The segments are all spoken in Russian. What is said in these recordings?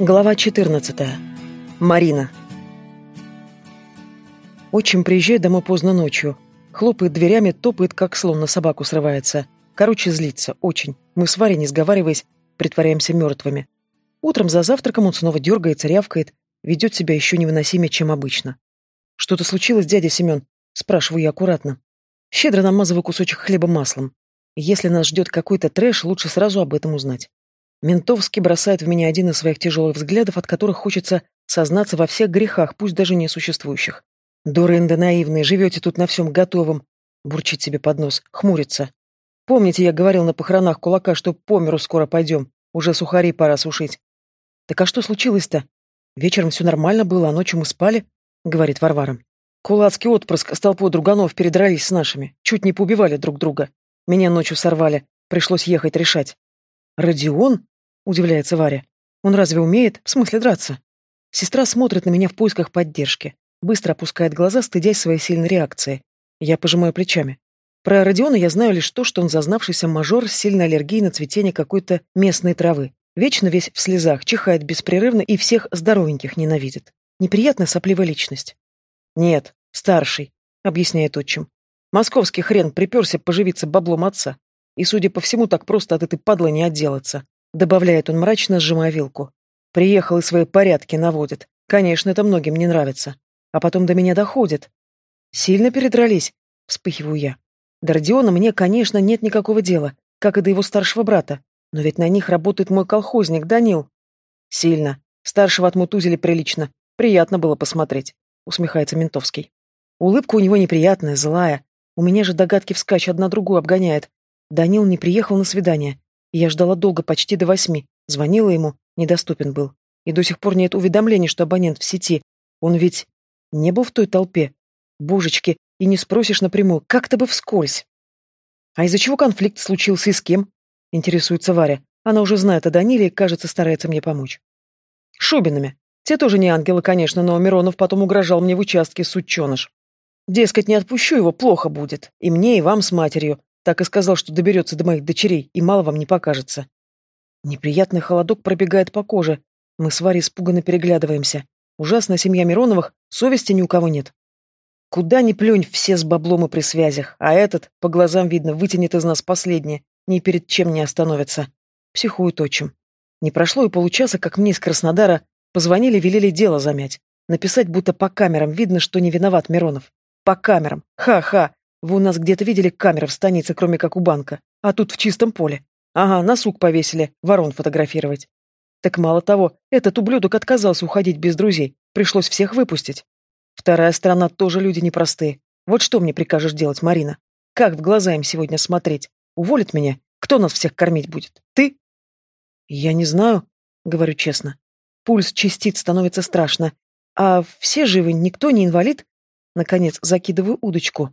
Глава 14. Марина. Отчим приезжает домой поздно ночью. Хлопает дверями, топает, как слон на собаку срывается. Короче, злится. Очень. Мы с Варей, не сговариваясь, притворяемся мертвыми. Утром за завтраком он снова дергается, рявкает, ведет себя еще невыносимее, чем обычно. «Что-то случилось, дядя Семен?» Спрашиваю я аккуратно. Щедро намазываю кусочек хлеба маслом. Если нас ждет какой-то трэш, лучше сразу об этом узнать. Ментовский бросает в меня один из своих тяжелых взглядов, от которых хочется сознаться во всех грехах, пусть даже несуществующих. «Дурында наивные, живете тут на всем готовом», — бурчит себе под нос, хмурится. «Помните, я говорил на похоронах кулака, что по миру скоро пойдем, уже сухари пора сушить». «Так а что случилось-то? Вечером все нормально было, а ночью мы спали», — говорит Варвара. «Кулацкий отпрыск с толпой друганов передрались с нашими, чуть не поубивали друг друга. Меня ночью сорвали, пришлось ехать решать». «Родион?» — удивляется Варя. «Он разве умеет? В смысле драться?» Сестра смотрит на меня в поисках поддержки. Быстро опускает глаза, стыдясь своей сильной реакции. Я пожимаю плечами. Про Родиона я знаю лишь то, что он зазнавшийся мажор с сильной аллергией на цветение какой-то местной травы. Вечно весь в слезах, чихает беспрерывно и всех здоровеньких ненавидит. Неприятная сопливая личность. «Нет, старший», — объясняет отчим. «Московский хрен приперся поживиться баблом отца. И, судя по всему, так просто от этой падлы не отделаться. Добавляет он мрачно, сжимая вилку. Приехал и свои порядки наводит. Конечно, это многим не нравится. А потом до меня доходит. Сильно передрались? Вспыхиваю я. До Родиона мне, конечно, нет никакого дела, как и до его старшего брата. Но ведь на них работает мой колхозник, Данил. Сильно. Старшего отмутузили прилично. Приятно было посмотреть, усмехается Ментовский. Улыбка у него неприятная, злая. У меня же догадки вскачь одна другую обгоняет. Данил не приехал на свидание. Я ждала долго, почти до восьми. Звонила ему, недоступен был. И до сих пор нет уведомлений, что абонент в сети. Он ведь не был в той толпе. Божечки, и не спросишь напрямую, как-то бы вскользь. А из-за чего конфликт случился и с кем? Интересуется Варя. Она уже знает о Даниле и, кажется, старается мне помочь. Шубинами. Те тоже не ангелы, конечно, но Миронов потом угрожал мне в участке, сученыш. Дескать, не отпущу его, плохо будет. И мне, и вам с матерью. Так и сказал, что доберется до моих дочерей, и мало вам не покажется. Неприятный холодок пробегает по коже. Мы с Варей испуганно переглядываемся. Ужасная семья Мироновых, совести ни у кого нет. Куда ни плюнь, все с баблом и при связях, а этот, по глазам видно, вытянет из нас последнее, ни перед чем не остановится. Психует отчим. Не прошло и получаса, как мне из Краснодара позвонили, велели дело замять. Написать, будто по камерам видно, что не виноват Миронов. По камерам. Ха-ха. Вы у нас где-то видели камеры в станице, кроме как у банка? А тут в чистом поле. Ага, на сук повесили, ворон фотографировать. Так мало того, этот ублюдок отказался уходить без друзей. Пришлось всех выпустить. Вторая сторона тоже люди непростые. Вот что мне прикажешь делать, Марина? Как в глаза им сегодня смотреть? Уволят меня? Кто нас всех кормить будет? Ты? Я не знаю, говорю честно. Пульс частиц становится страшно. А все живы, никто не инвалид? Наконец закидываю удочку.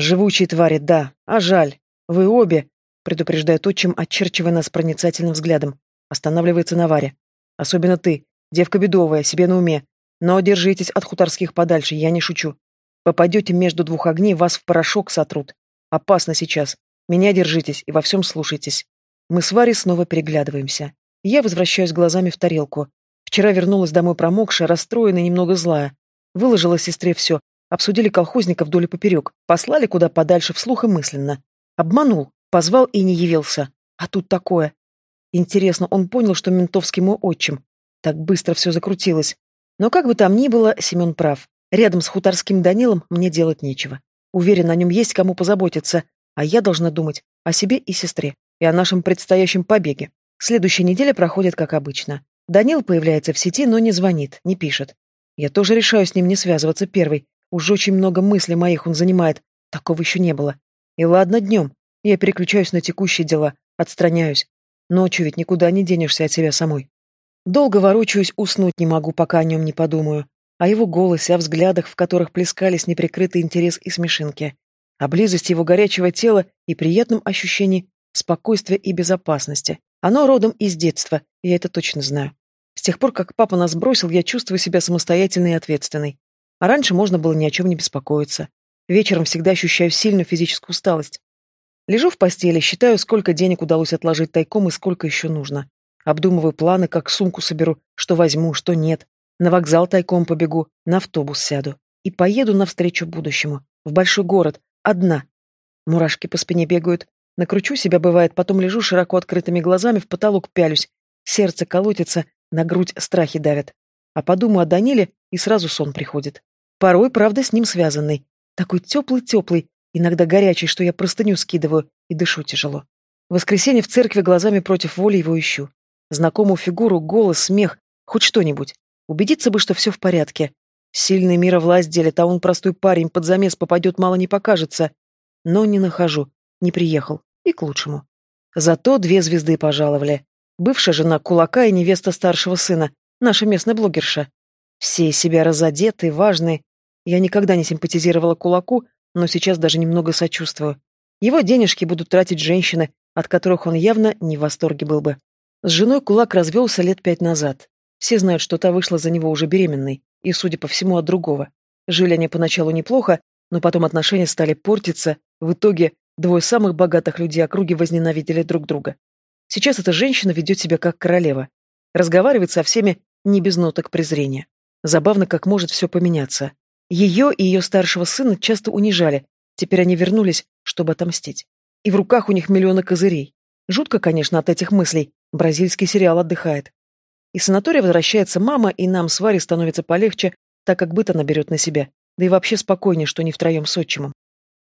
«Живучие твари, да. А жаль. Вы обе», — предупреждает отчим, очерчивая нас проницательным взглядом. Останавливается на Варе. «Особенно ты. Девка бедовая, себе на уме. Но держитесь от хуторских подальше, я не шучу. Попадете между двух огней, вас в порошок сотрут. Опасно сейчас. Меня держитесь и во всем слушайтесь». Мы с Варей снова переглядываемся. Я возвращаюсь глазами в тарелку. Вчера вернулась домой промокшая, расстроенная, немного злая. Выложила сестре все, Обсудили колхозников вдоль и поперек, послали куда подальше вслух и мысленно. Обманул, позвал и не явился. А тут такое. Интересно, он понял, что ментовский мой отчим. Так быстро все закрутилось. Но как бы там ни было, Семен прав. Рядом с хуторским Данилом мне делать нечего. Уверен, о нем есть кому позаботиться, а я должна думать о себе и сестре, и о нашем предстоящем побеге. Следующая неделя проходит как обычно. Данил появляется в сети, но не звонит, не пишет. Я тоже решаю с ним не связываться первой, Уж очень много мыслей моих он занимает. Такого еще не было. И ладно днем. Я переключаюсь на текущие дела, отстраняюсь. Ночью ведь никуда не денешься от себя самой. Долго ворочаюсь, уснуть не могу, пока о нем не подумаю. О его голосе, о взглядах, в которых плескались неприкрытый интерес и смешинки. О близости его горячего тела и приятном ощущении спокойствия и безопасности. Оно родом из детства, я это точно знаю. С тех пор, как папа нас бросил, я чувствую себя самостоятельной и ответственной. А раньше можно было ни о чем не беспокоиться. Вечером всегда ощущаю сильную физическую усталость. Лежу в постели, считаю, сколько денег удалось отложить тайком и сколько еще нужно. Обдумываю планы, как сумку соберу, что возьму, что нет. На вокзал тайком побегу, на автобус сяду. И поеду навстречу будущему. В большой город. Одна. Мурашки по спине бегают. Накручу себя, бывает, потом лежу широко открытыми глазами, в потолок пялюсь. Сердце колотится, на грудь страхи давят. А подумаю о Даниле, и сразу сон приходит. Порой, правда, с ним связанный. Такой теплый-теплый, иногда горячий, что я простыню скидываю и дышу тяжело. В воскресенье в церкви глазами против воли его ищу. Знакомую фигуру, голос, смех, хоть что-нибудь. Убедиться бы, что все в порядке. Сильный мира власть делит, а он простой парень, под замес попадет, мало не покажется. Но не нахожу, не приехал, и к лучшему. Зато две звезды пожаловали. Бывшая жена кулака и невеста старшего сына, наша местная блогерша. Все себя разодеты, важные. Я никогда не симпатизировала кулаку, но сейчас даже немного сочувствую. Его денежки будут тратить женщины, от которых он явно не в восторге был бы. С женой кулак развелся лет пять назад. Все знают, что та вышла за него уже беременной, и, судя по всему, от другого. Жили они поначалу неплохо, но потом отношения стали портиться, в итоге двое самых богатых людей округи возненавидели друг друга. Сейчас эта женщина ведет себя как королева. Разговаривает со всеми не без ноток презрения. Забавно, как может все поменяться. Ее и ее старшего сына часто унижали, теперь они вернулись, чтобы отомстить. И в руках у них миллионы козырей. Жутко, конечно, от этих мыслей, Бразильский сериал отдыхает. Из санатория возвращается мама, и нам с Варей становится полегче, так как быт она берет на себя. Да и вообще спокойнее, что не втроем с отчимом.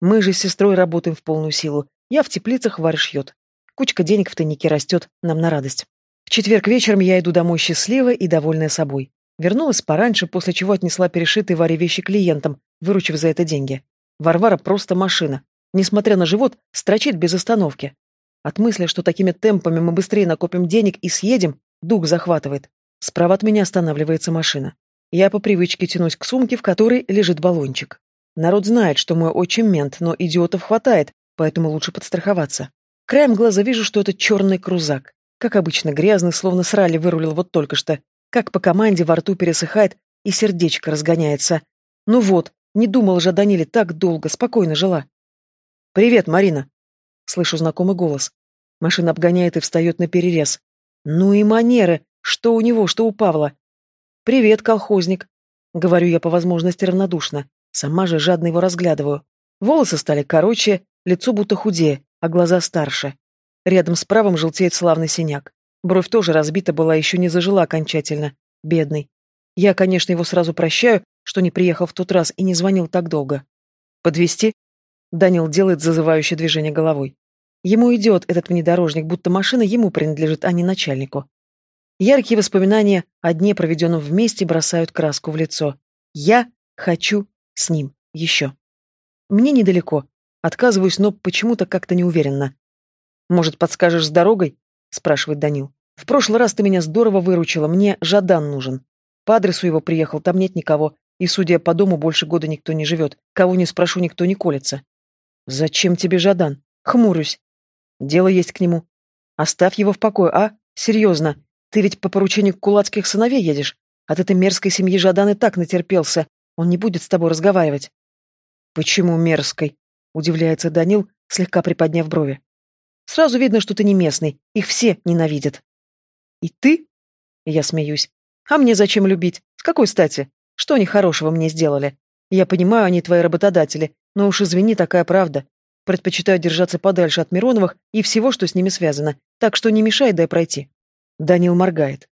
Мы же с сестрой работаем в полную силу. Я в теплицах, Варя шьет. Кучка денег в тайнике растет, нам на радость. В четверг вечером я иду домой счастливая и довольная собой. Вернулась пораньше, после чего отнесла перешитые Варе вещи клиентам, выручив за это деньги. Варвара просто машина. Несмотря на живот, строчит без остановки. От мысли, что такими темпами мы быстрее накопим денег и съедем, дух захватывает. Справа от меня останавливается машина. Я по привычке тянусь к сумке, в которой лежит баллончик. Народ знает, что мой отчим мент, но идиотов хватает, поэтому лучше подстраховаться. Краем глаза вижу, что это черный крузак. Как обычно, грязный, словно с ралли вырулил вот только что. Как по команде во рту пересыхает и сердечко разгоняется. Ну вот, не думал же Даниле так долго, спокойно жила. «Привет, Марина!» Слышу знакомый голос. Машина обгоняет и встает на перерез. Ну и манеры, что у него, что у Павла. «Привет, колхозник», — говорю я по возможности равнодушно. Сама же жадно его разглядываю. Волосы стали короче, лицо будто худее, а глаза старше. Рядом с правым желтеет славный синяк. Бровь тоже разбита была, еще не зажила окончательно. Бедный. Я, конечно, его сразу прощаю, что не приехал в тот раз и не звонил так долго. Подвести? Данил делает зазывающее движение головой. Ему идет этот внедорожник, будто машина ему принадлежит, а не начальнику. Яркие воспоминания о дне, проведенном вместе, бросают краску в лицо. Я хочу с ним еще. Мне недалеко. Отказываюсь, но почему-то как-то неуверенно. «Может, подскажешь с дорогой?» — спрашивает Данил. «В прошлый раз ты меня здорово выручила, мне Жадан нужен. По адресу его приехал, там нет никого, и, судя по дому, больше года никто не живет. Кого не спрошу, никто не колется». «Зачем тебе Жадан?» «Хмурюсь. Дело есть к нему. Оставь его в покое, а? Серьезно. Ты ведь по поручению кулацких сыновей едешь. От этой мерзкой семьи Жадан и так натерпелся. Он не будет с тобой разговаривать. Почему мерзкой? Удивляется Данил, слегка приподняв брови. Сразу видно, что ты не местный. Их все ненавидят. И ты? Я смеюсь. А мне зачем любить? С какой стати? Что они хорошего мне сделали? Я понимаю, они твои работодатели, но уж извини, такая правда. Предпочитаю держаться подальше от Мироновых и всего, что с ними связано, так что не мешай, дай пройти. Данил моргает.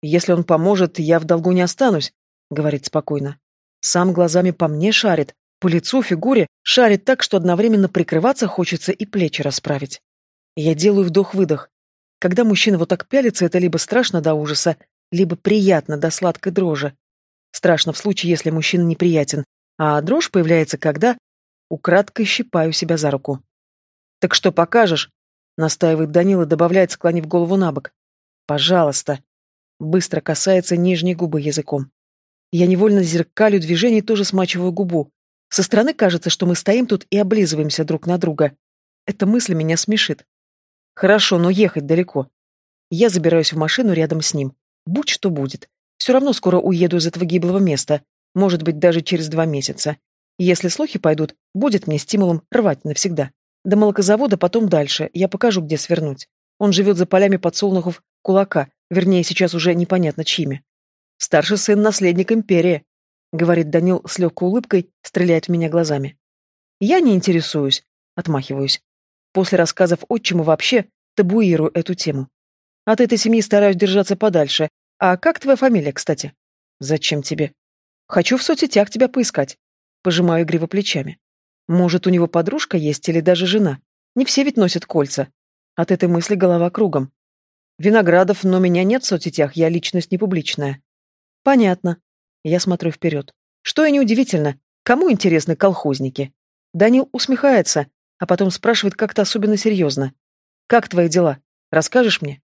Если он поможет, я в долгу не останусь, говорит спокойно. Сам глазами по мне шарит, по лицу, фигуре, шарит так, что одновременно прикрываться хочется и плечи расправить. Я делаю вдох-выдох. Когда мужчина вот так пялится, это либо страшно до ужаса, либо приятно до сладкой дрожи. Страшно в случае, если мужчина неприятен, а дрожь появляется, когда Украдкой щипаю себя за руку. «Так что покажешь?» — настаивает Данила, добавляет, склонив голову на бок. «Пожалуйста». Быстро касается нижней губы языком. Я невольно зеркалю движение и тоже смачиваю губу. Со стороны кажется, что мы стоим тут и облизываемся друг на друга. Эта мысль меня смешит. Хорошо, но ехать далеко. Я забираюсь в машину рядом с ним. Будь что будет. Все равно скоро уеду из этого гиблого места. Может быть, даже через два месяца. Если слухи пойдут, будет мне стимулом рвать навсегда. До молокозавода, потом дальше, я покажу, где свернуть. Он живет за полями подсолнухов кулака, Вернее, сейчас уже непонятно чьими. Старший сын — наследник империи, — говорит Данил с легкой улыбкой, стреляет в меня глазами. Я не интересуюсь, отмахиваюсь. После рассказов отчима вообще табуирую эту тему. От этой семьи стараюсь держаться подальше. А как твоя фамилия, кстати? Зачем тебе? Хочу в соцсетях тебя поискать. Пожимаю игриво плечами. Может, у него подружка есть или даже жена? Не все ведь носят кольца. От этой мысли голова кругом. Виноградов, но меня нет в соцсетях, я личность не публичная. Понятно. Я смотрю вперед. Что и неудивительно. Кому интересны колхозники? Данил усмехается, а потом спрашивает как-то особенно серьезно. «Как твои дела? Расскажешь мне?»